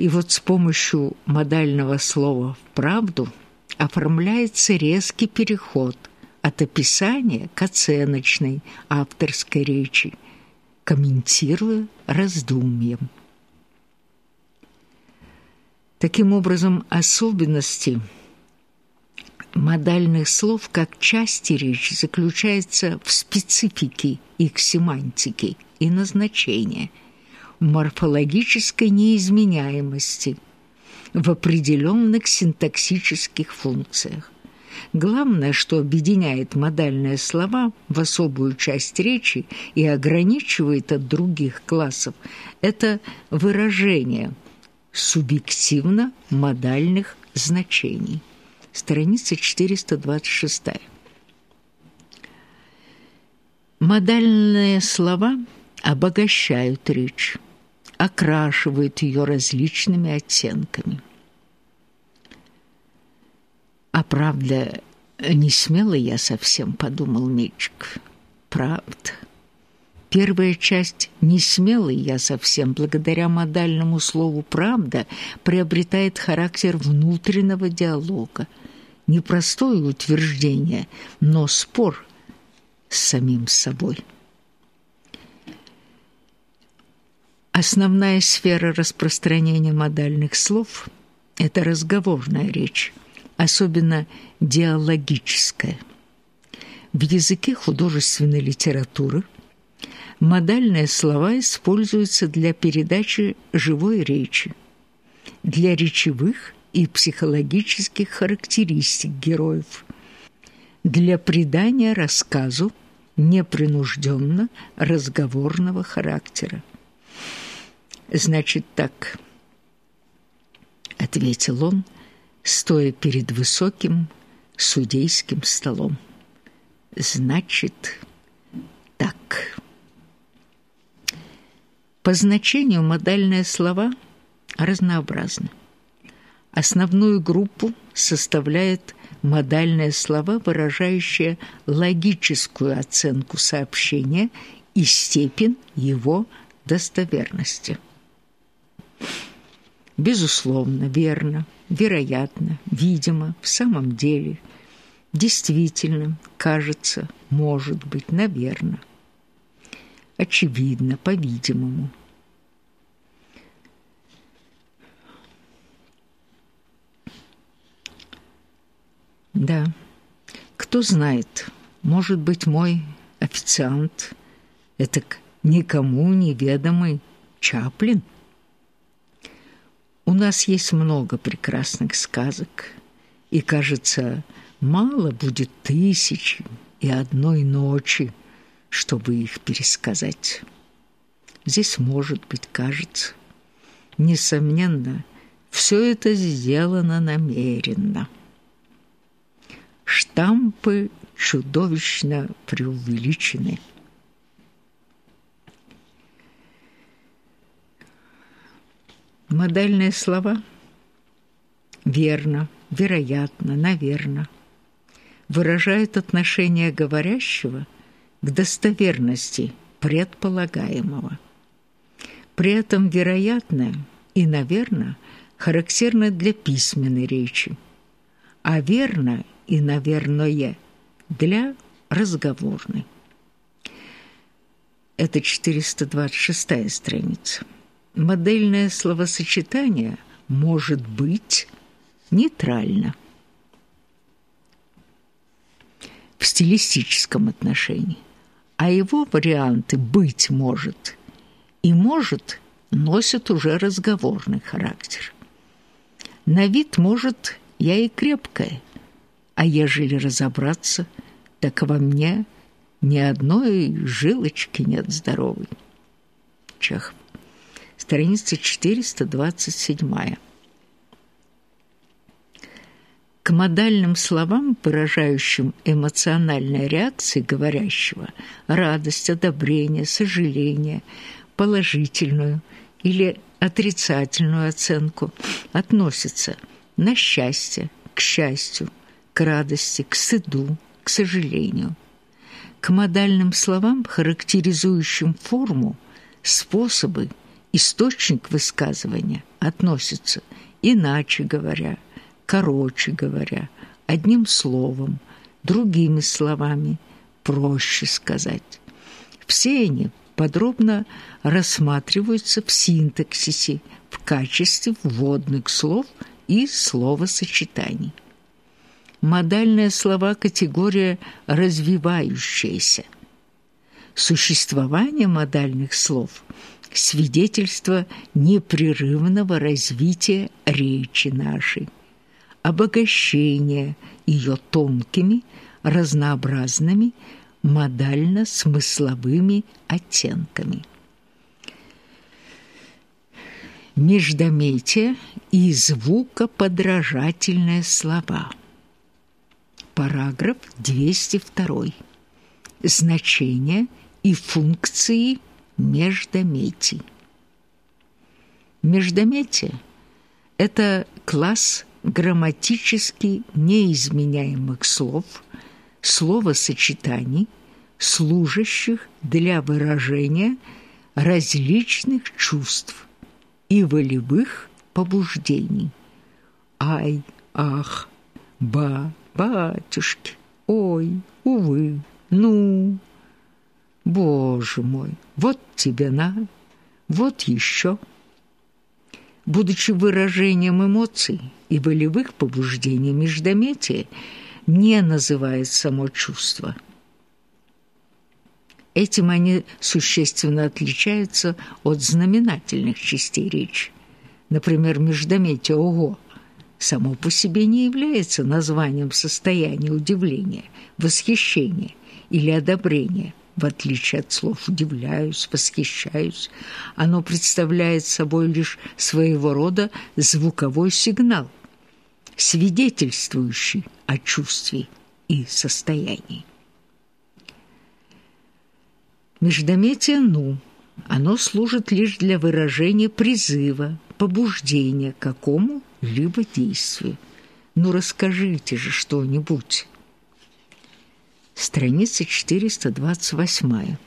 И вот с помощью модального слова «вправду» оформляется резкий переход от описания к оценочной авторской речи, комментируя раздумьем. Таким образом, особенности модальных слов как части речи заключаются в специфике их семантики и назначения – морфологической неизменяемости в определенных синтаксических функциях. Главное, что объединяет модальные слова в особую часть речи и ограничивает от других классов, это выражение субъективно-модальных значений. Страница 426. Модальные слова обогащают речь окрашивает ее различными оттенками. А правда, не смело я совсем, подумал Мичик. Правда. Первая часть «не смелый я совсем» благодаря модальному слову «правда» приобретает характер внутреннего диалога. Непростое утверждение, но спор с самим собой. Основная сфера распространения модальных слов – это разговорная речь, особенно диалогическая. В языке художественной литературы модальные слова используются для передачи живой речи, для речевых и психологических характеристик героев, для придания рассказу непринужденно разговорного характера. «Значит так», — ответил он, стоя перед высоким судейским столом. «Значит так». По значению модальные слова разнообразны. Основную группу составляют модальные слова, выражающие логическую оценку сообщения и степень его достоверности. Безусловно, верно, вероятно, видимо, в самом деле, действительно, кажется, может быть, наверно. Очевидно, по-видимому. Да, кто знает, может быть, мой официант – это никому неведомый Чаплин – нас есть много прекрасных сказок, и, кажется, мало будет тысячи и одной ночи, чтобы их пересказать. Здесь, может быть, кажется, несомненно, все это сделано намеренно. Штампы чудовищно преувеличены – Модальные слова «верно», «вероятно», «наверно» выражают отношение говорящего к достоверности предполагаемого. При этом «вероятно» и «наверно» характерны для письменной речи, а «верно» и «наверное» для разговорной. Это 426 страница модельное словосочетание может быть нейтрально в стилистическом отношении, а его варианты «быть может» и «может» носят уже разговорный характер. На вид, может, я и крепкая, а ежели разобраться, так во мне ни одной жилочки нет здоровой. Чехов страница 427. К модальным словам, выражающим эмоциональные реакции говорящего, радость, одобрение, сожаление, положительную или отрицательную оценку, относятся на счастье, к счастью, к радости, к стыду, к сожалению. К модальным словам, характеризующим форму, способы источник высказывания относится, иначе говоря, короче говоря, одним словом, другими словами, проще сказать. Все они подробно рассматриваются в синтаксисе в качестве вводных слов и словосочетаний. Модальные слова – категория развивающаяся. Существование модальных слов – свидетельство непрерывного развития речи нашей, обогащения ее тонкими, разнообразными, модально-смысловыми оттенками. Междометие и звукоподражательные слова. Параграф 202. Значение и функции междометий. Междометие – это класс грамматически неизменяемых слов – словосочетаний, служащих для выражения различных чувств и волевых побуждений. Ай, ах, ба, батюшки, ой, увы, ну, Боже мой, вот тебе на, вот еще. Будучи выражением эмоций и волевых побуждений междометия, не называет само чувство. Этим они существенно отличаются от знаменательных частей речи. Например, междометие «ого» само по себе не является названием состояния удивления, восхищения или одобрения, в отличие от слов «удивляюсь», «восхищаюсь». Оно представляет собой лишь своего рода звуковой сигнал – свидетельствующий о чувстве и состоянии. Междометие «ну» оно служит лишь для выражения призыва, побуждения к какому-либо действию. Ну, расскажите же что-нибудь. Страница 428.